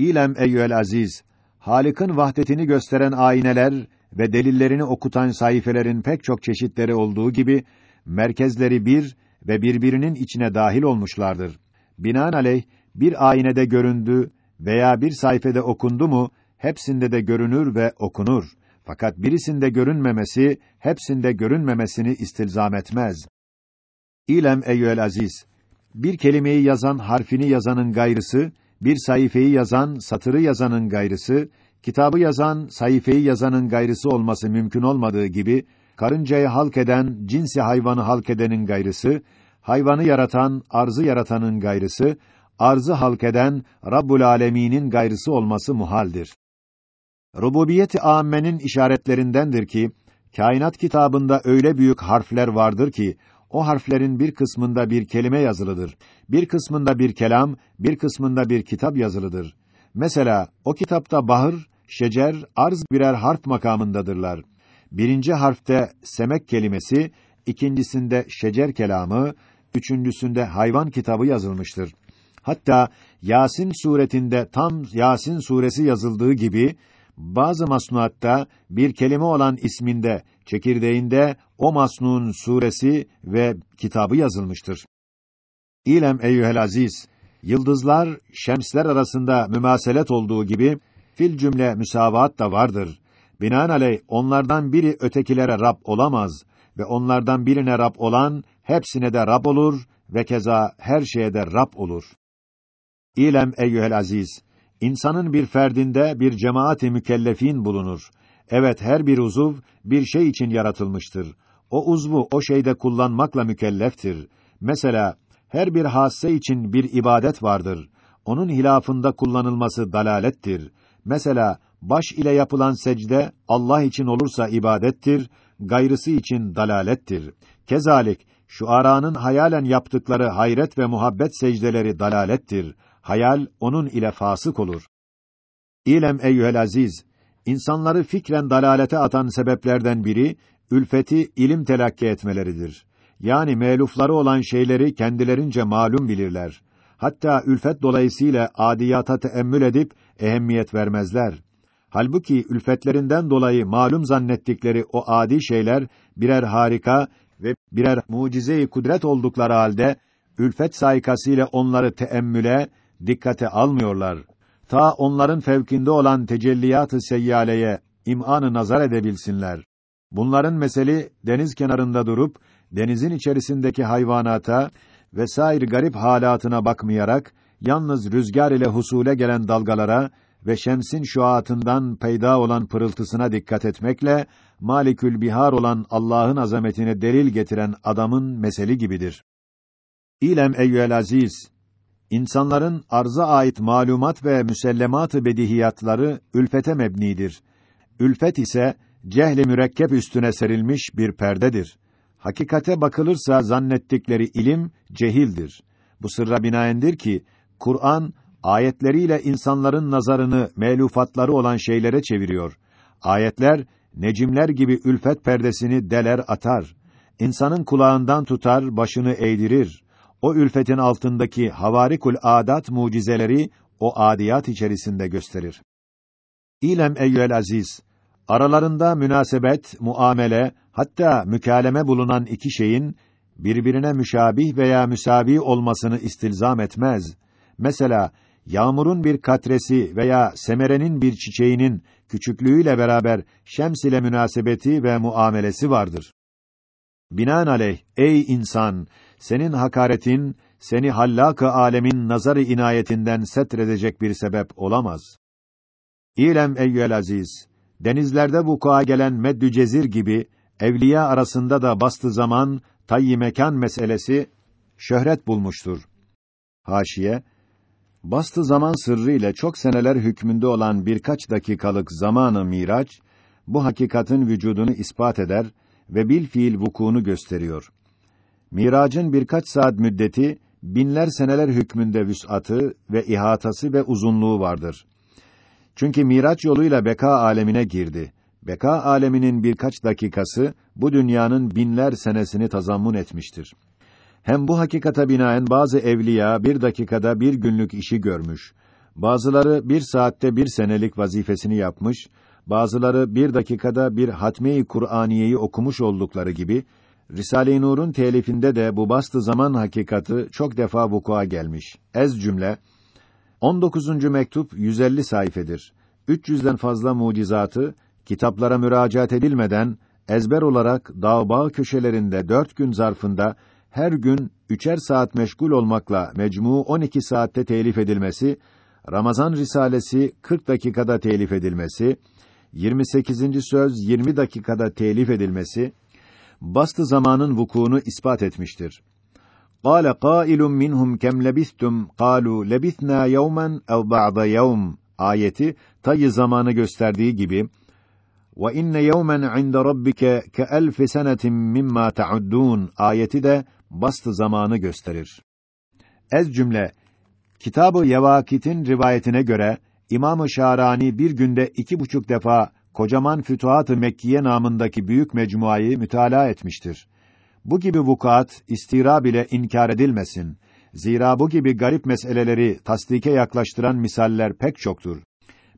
İlem eyyüel aziz, Halık'ın vahdetini gösteren ayneler ve delillerini okutan sayfelerin pek çok çeşitleri olduğu gibi merkezleri bir ve birbirinin içine dahil olmuşlardır. Binaenaleyh bir aynede göründü veya bir sayfede okundu mu hepsinde de görünür ve okunur. Fakat birisinde görünmemesi hepsinde görünmemesini istilzam etmez. İlem eyyüel aziz, bir kelimeyi yazan harfini yazanın gayrısı, bir sayfayı yazan satırı yazanın gayrısı, kitabı yazan sayfayı yazanın gayrısı olması mümkün olmadığı gibi karıncayı halk eden, cinsi hayvanı halk edenin gayrısı, hayvanı yaratan, arzı yaratanın gayrısı, arzı halk eden Rabbul Alemin'in gayrısı olması muhaldir. Rububiyet-i âmmenin işaretlerindendir ki kainat kitabında öyle büyük harfler vardır ki o harflerin bir kısmında bir kelime yazılıdır. Bir kısmında bir kelam, bir kısmında bir kitap yazılıdır. Mesela o kitapta bahır, şecer, arz birer harf makamındadırlar. Birinci harfte semek kelimesi, ikincisinde şecer kelamı, üçüncüsünde hayvan kitabı yazılmıştır. Hatta Yasin suretinde tam Yasin suresi yazıldığı gibi bazı masnuatta bir kelime olan isminde, çekirdeğinde o masnuun suresi ve kitabı yazılmıştır. İlem eyyuhel aziz, yıldızlar, şemsler arasında mümaselet olduğu gibi, fil cümle müsavat da vardır. Binaenaleyh onlardan biri ötekilere Rab olamaz ve onlardan birine Rab olan hepsine de Rab olur ve keza her şeye de Rab olur. İlem eyyuhel aziz, insanın bir ferdinde bir cemaati mükellefin bulunur. Evet her bir uzuv bir şey için yaratılmıştır. O uzvu o şeyde kullanmakla mükelleftir. Mesela her bir hasse için bir ibadet vardır. Onun hilafında kullanılması dalalettir. Mesela baş ile yapılan secde Allah için olursa ibadettir, gayrısı için dalalettir. Kezalik şu aranın hayalen yaptıkları hayret ve muhabbet secdeleri dalalettir. Hayal onun ile fasık olur. İlem eyyuhel aziz, insanları fikren dalalete atan sebeplerden biri ülfeti ilim telakki etmeleridir. Yani melufları olan şeyleri kendilerince malum bilirler. Hatta ülfet dolayısıyla adiyata teemmül edip ehemmiyet vermezler. Halbuki ülfetlerinden dolayı malum zannettikleri o adi şeyler birer harika ve birer mucize-i kudret oldukları halde ülfet saikasıyla onları teemmüle, dikkate almıyorlar. Ta onların fevkinde olan tecelliyat-ı seyyaleye im'anı nazar edebilsinler. Bunların meseli deniz kenarında durup denizin içerisindeki hayvanata vesaire garip halatına bakmayarak yalnız rüzgar ile husule gelen dalgalara ve şemsin şuatından peyda olan pırıltısına dikkat etmekle Malikül Bihar olan Allah'ın azametine delil getiren adamın meseli gibidir. İlem eyyüel aziz, insanların arza ait malumat ve müsellemat-ı bedihiyatları ülfete mebnidir. Ülfet ise cehli mürekkep üstüne serilmiş bir perdedir. Hakikate bakılırsa zannettikleri ilim cehildir. Bu sırra binaendir ki Kur'an ayetleriyle insanların nazarını melufatları olan şeylere çeviriyor. Ayetler necimler gibi ülfet perdesini deler atar. İnsanın kulağından tutar, başını eğdirir. O ülfetin altındaki havarikul adat mucizeleri o adiyat içerisinde gösterir. İlem eyyüel aziz, aralarında münasebet, muamele, hatta mükaleme bulunan iki şeyin birbirine müşabih veya müsavi olmasını istilzam etmez. Mesela yağmurun bir katresi veya semerenin bir çiçeğinin küçüklüğüyle beraber şems ile münasebeti ve muamelesi vardır. Binaenaleyh ey insan senin hakaretin seni hallak-ı alemin nazarı inayetinden setredecek bir sebep olamaz. İlem eyyel aziz denizlerde vuku'a gelen meddü cezir gibi evliya arasında da bastı zaman tayyi mekan meselesi şöhret bulmuştur. Haşiye Bastı zaman sırrı ile çok seneler hükmünde olan birkaç dakikalık zamanı miraç, bu hakikatin vücudunu ispat eder ve bil fiil vukuunu gösteriyor. Miracın birkaç saat müddeti, binler seneler hükmünde vüs'atı ve ihatası ve uzunluğu vardır. Çünkü miraç yoluyla beka alemine girdi. Beka aleminin birkaç dakikası, bu dünyanın binler senesini tazammun etmiştir. Hem bu hakikata binaen bazı evliya bir dakikada bir günlük işi görmüş. Bazıları bir saatte bir senelik vazifesini yapmış, bazıları bir dakikada bir hatme-i Kur'aniyeyi okumuş oldukları gibi, Risale-i Nur'un telifinde de bu bastı zaman hakikati çok defa vukua gelmiş. Ez cümle 19. mektup 150 sayfedir. 300'den fazla mucizatı kitaplara müracaat edilmeden ezber olarak dağ köşelerinde dört gün zarfında her gün üçer saat meşgul olmakla mecmu 12 saatte telif edilmesi, Ramazan Risalesi 40 dakikada telif edilmesi, 28. söz 20 dakikada telif edilmesi, bastı zamanın vukuunu ispat etmiştir. قال قائل منهم كم لبثتم قالوا لبثنا يوما أو بعض يوم ayeti tayı zamanı gösterdiği gibi ve inne yevmen inde rabbike ke elfi senetin mimma ta'uddun ayeti de bastı zamanı gösterir. Ez cümle Kitabı Yevakit'in rivayetine göre İmam-ı Şarani bir günde iki buçuk defa kocaman Fütuhat-ı Mekkiye namındaki büyük mecmuayı mütalaa etmiştir. Bu gibi vukuat istira bile inkar edilmesin. Zira bu gibi garip meseleleri tasdike yaklaştıran misaller pek çoktur.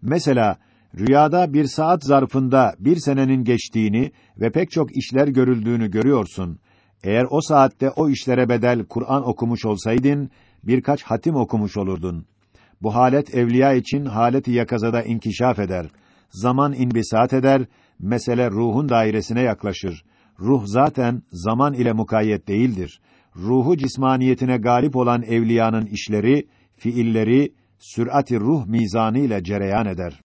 Mesela rüyada bir saat zarfında bir senenin geçtiğini ve pek çok işler görüldüğünü görüyorsun. Eğer o saatte o işlere bedel Kur'an okumuş olsaydın, birkaç hatim okumuş olurdun. Bu halet evliya için haleti yakazada inkişaf eder. Zaman inbisat eder, mesele ruhun dairesine yaklaşır. Ruh zaten zaman ile mukayyet değildir. Ruhu cismaniyetine galip olan evliyanın işleri, fiilleri, sürati ruh mizanı ile cereyan eder.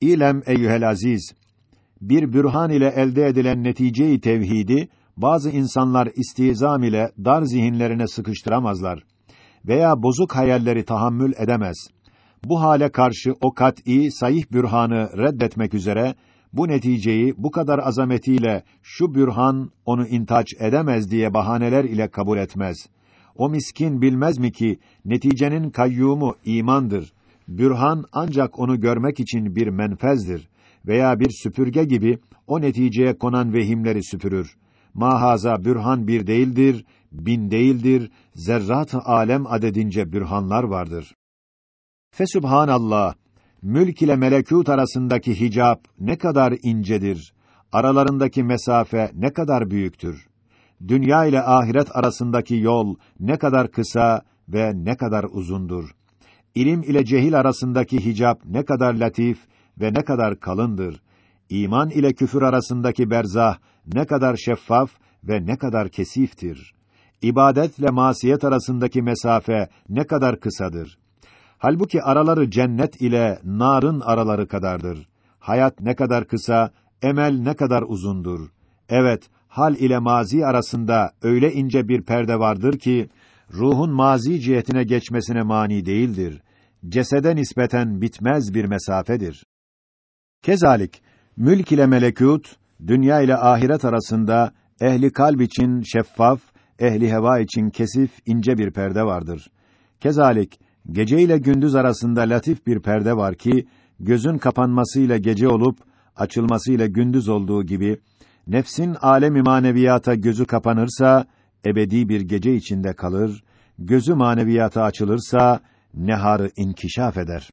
İlem eyyuhel aziz, bir bürhan ile elde edilen neticeyi tevhidi, bazı insanlar istizam ile dar zihinlerine sıkıştıramazlar veya bozuk hayalleri tahammül edemez. Bu hale karşı o kat'î sayih bürhanı reddetmek üzere bu neticeyi bu kadar azametiyle şu bürhan onu intaç edemez diye bahaneler ile kabul etmez. O miskin bilmez mi ki neticenin kayyumu imandır. Bürhan ancak onu görmek için bir menfezdir veya bir süpürge gibi o neticeye konan vehimleri süpürür. Mahaza bürhan bir değildir, bin değildir, zerrat-ı alem adedince bürhanlar vardır. Fesübhanallah, mülk ile melekût arasındaki hicap ne kadar incedir, aralarındaki mesafe ne kadar büyüktür. Dünya ile ahiret arasındaki yol ne kadar kısa ve ne kadar uzundur. İlim ile cehil arasındaki hicap ne kadar latif ve ne kadar kalındır. İman ile küfür arasındaki berzah ne kadar şeffaf ve ne kadar kesiftir. İbadetle masiyet arasındaki mesafe ne kadar kısadır. Halbuki araları cennet ile narın araları kadardır. Hayat ne kadar kısa, emel ne kadar uzundur. Evet, hal ile mazi arasında öyle ince bir perde vardır ki ruhun mazi cihetine geçmesine mani değildir. Cesede nispeten bitmez bir mesafedir. Kezalik mülk ile melekût dünya ile ahiret arasında ehli kalb için şeffaf, ehli heva için kesif ince bir perde vardır. Kezalik gece ile gündüz arasında latif bir perde var ki gözün kapanmasıyla gece olup açılmasıyla gündüz olduğu gibi nefsin alemi maneviyata gözü kapanırsa ebedi bir gece içinde kalır, gözü maneviyata açılırsa neharı inkişaf eder.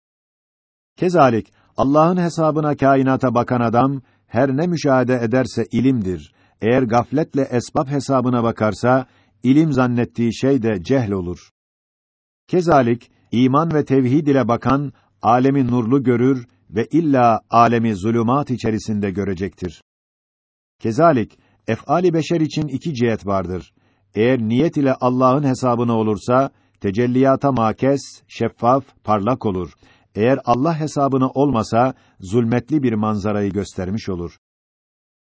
Kezalik Allah'ın hesabına kainata bakan adam her ne müşahede ederse ilimdir. Eğer gafletle esbab hesabına bakarsa ilim zannettiği şey de cehl olur. Kezalik iman ve tevhid ile bakan alemi nurlu görür ve illa alemi zulümat içerisinde görecektir. Kezalik ef'ali beşer için iki cihet vardır. Eğer niyet ile Allah'ın hesabına olursa tecelliyata makes, şeffaf, parlak olur. Eğer Allah hesabına olmasa zulmetli bir manzarayı göstermiş olur.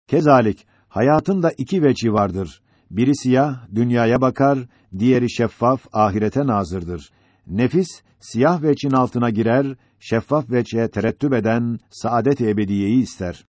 Kezalik hayatın da iki veci vardır. Biri siyah, dünyaya bakar, diğeri şeffaf, ahirete nazırdır. Nefis siyah veçin altına girer, şeffaf veçe terettüp eden saadet ebediyeyi ister.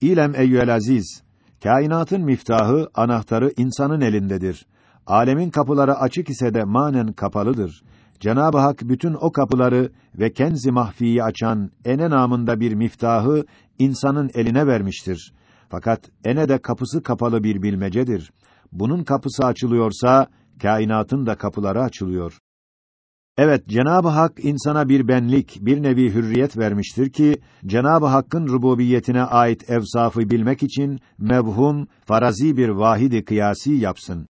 İlem eyyüel aziz, kainatın miftahı, anahtarı insanın elindedir. Alemin kapıları açık ise de manen kapalıdır. Cenab-ı Hak bütün o kapıları ve kenzi mahfiyi açan ene namında bir miftahı insanın eline vermiştir. Fakat ene de kapısı kapalı bir bilmecedir. Bunun kapısı açılıyorsa kainatın da kapıları açılıyor. Evet, Cenab-ı Hak insana bir benlik, bir nevi hürriyet vermiştir ki Cenab-ı Hakk'ın rububiyetine ait evsafı bilmek için mevhum, farazi bir vahidi kıyasi yapsın.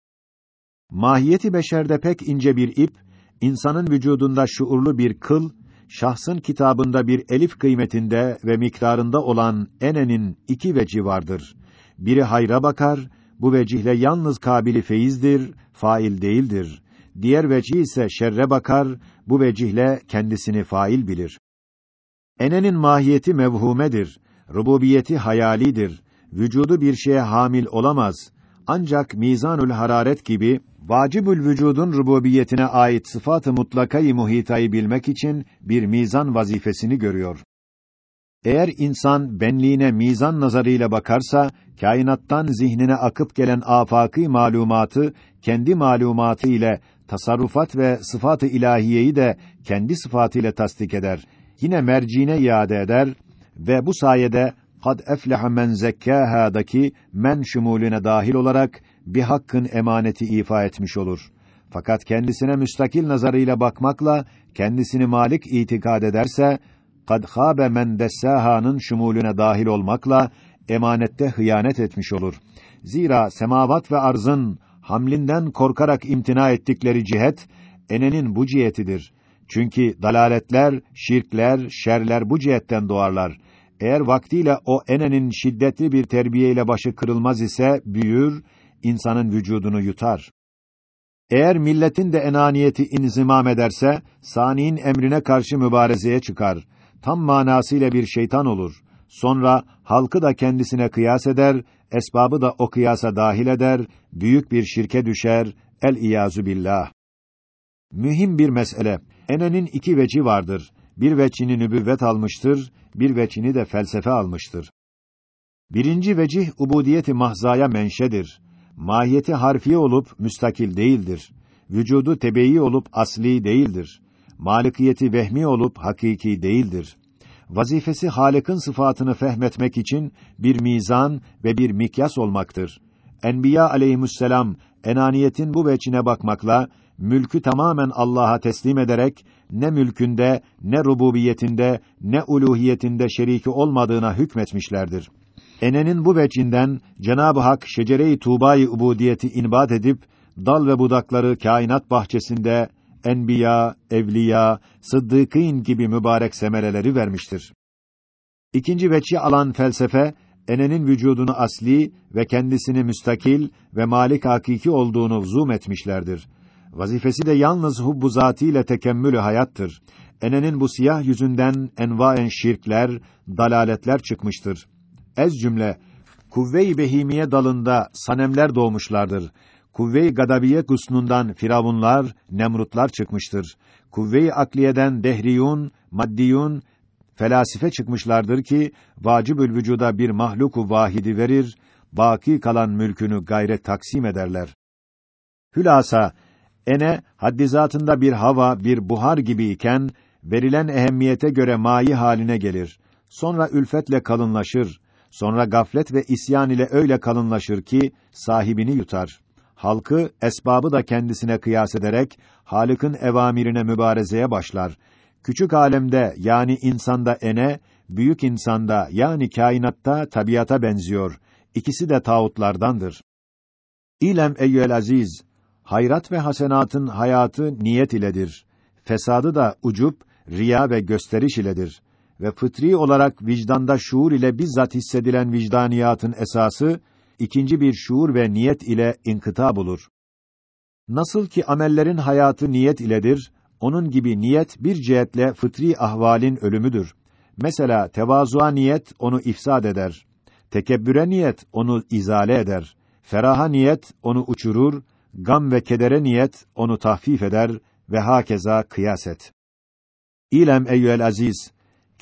Mahiyeti beşerde pek ince bir ip, insanın vücudunda şuurlu bir kıl, şahsın kitabında bir elif kıymetinde ve miktarında olan enenin iki veci vardır. Biri hayra bakar, bu vecihle yalnız kabili feyizdir, fail değildir. Diğer veci ise şerre bakar, bu vecihle kendisini fail bilir. Enenin mahiyeti mevhumedir, rububiyeti hayalidir. Vücudu bir şeye hamil olamaz. Ancak mizanül hararet gibi vacibül vücudun rububiyetine ait sıfat-ı mutlakayı muhitayı bilmek için bir mizan vazifesini görüyor. Eğer insan benliğine mizan nazarıyla bakarsa, kainattan zihnine akıp gelen afaki malumatı kendi malumatı ile tasarrufat ve sıfat-ı ilahiyeyi de kendi sıfatıyla tasdik eder. Yine merciine iade eder ve bu sayede kad efleha men zekkâhâ'daki men şumulüne dahil olarak bir hakkın emaneti ifa etmiş olur. Fakat kendisine müstakil nazarıyla bakmakla kendisini malik itikad ederse kad khâbe men dessâhâ'nın şumulüne dahil olmakla emanette hıyanet etmiş olur. Zira semavat ve arzın hamlinden korkarak imtina ettikleri cihet enenin bu cihetidir. Çünkü dalaletler, şirkler, şerler bu cihetten doğarlar. Eğer vaktiyle o enenin şiddetli bir terbiyeyle başı kırılmaz ise büyür, insanın vücudunu yutar. Eğer milletin de enaniyeti inzimam ederse, saniin emrine karşı mübarezeye çıkar. Tam manasıyla bir şeytan olur. Sonra halkı da kendisine kıyas eder, esbabı da o kıyasa dahil eder, büyük bir şirke düşer, el iyazu billah. Mühim bir mesele. Enenin iki veci vardır. Bir veçini nübüvvet almıştır, bir veçini de felsefe almıştır. Birinci vecih ubudiyeti mahzaya menşedir. Mahiyeti harfiye olup müstakil değildir. Vücudu tebeyi olup asli değildir. Malikiyeti vehmi olup hakiki değildir vazifesi Halık'ın sıfatını fehmetmek için bir mizan ve bir mikyas olmaktır. Enbiya aleyhisselam enaniyetin bu veçine bakmakla mülkü tamamen Allah'a teslim ederek ne mülkünde, ne rububiyetinde, ne uluhiyetinde şeriki olmadığına hükmetmişlerdir. Enenin bu vecinden Cenab-ı Hak şecere-i tuğba-i ubudiyeti inbat edip dal ve budakları kainat bahçesinde enbiya, evliya, sıddıkîn gibi mübarek semereleri vermiştir. İkinci veçi alan felsefe, enenin vücudunu asli ve kendisini müstakil ve malik hakiki olduğunu zum etmişlerdir. Vazifesi de yalnız hubbu zatiyle tekemmülü hayattır. Enenin bu siyah yüzünden envaen şirkler, dalaletler çıkmıştır. Ez cümle, kuvve-i behimiye dalında sanemler doğmuşlardır kuvve-i gadabiye gusnundan firavunlar, nemrutlar çıkmıştır. Kuvve-i akliyeden dehriyun, maddiyun, felasife çıkmışlardır ki vacibül vücuda bir mahluku vahidi verir, baki kalan mülkünü gayret taksim ederler. Hülasa ene haddizatında bir hava, bir buhar gibi iken verilen ehemmiyete göre mayi haline gelir. Sonra ülfetle kalınlaşır. Sonra gaflet ve isyan ile öyle kalınlaşır ki sahibini yutar halkı esbabı da kendisine kıyas ederek Halık'ın evamirine mübarezeye başlar. Küçük alemde yani insanda ene, büyük insanda yani kainatta tabiata benziyor. İkisi de tağutlardandır. İlem eyyel aziz, hayrat ve hasenatın hayatı niyet iledir. Fesadı da ucup, riya ve gösteriş iledir. Ve fıtri olarak vicdanda şuur ile bizzat hissedilen vicdaniyatın esası, ikinci bir şuur ve niyet ile inkıta bulur. Nasıl ki amellerin hayatı niyet iledir, onun gibi niyet bir cihetle fıtri ahvalin ölümüdür. Mesela tevazuğa niyet onu ifsad eder. Tekebbüre niyet onu izale eder. Feraha niyet onu uçurur, gam ve kedere niyet onu tahfif eder ve hakeza kıyas et. İlem eyyüel aziz,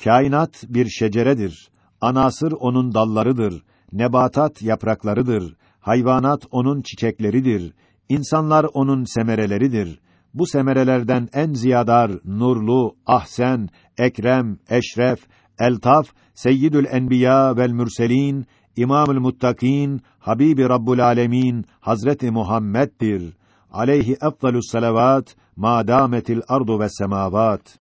kainat bir şeceredir. Anasır onun dallarıdır. Nebatat yapraklarıdır. Hayvanat onun çiçekleridir. İnsanlar onun semereleridir. Bu semerelerden en ziyadar, nurlu, ahsen, ekrem, eşref, eltaf, seyyidül enbiya vel mürselin, İmamül Muttakin, Habibi Rabbul Alemin, Hazreti Muhammed'dir. Aleyhi efdalus salavat, ma dametil ardu ve semavat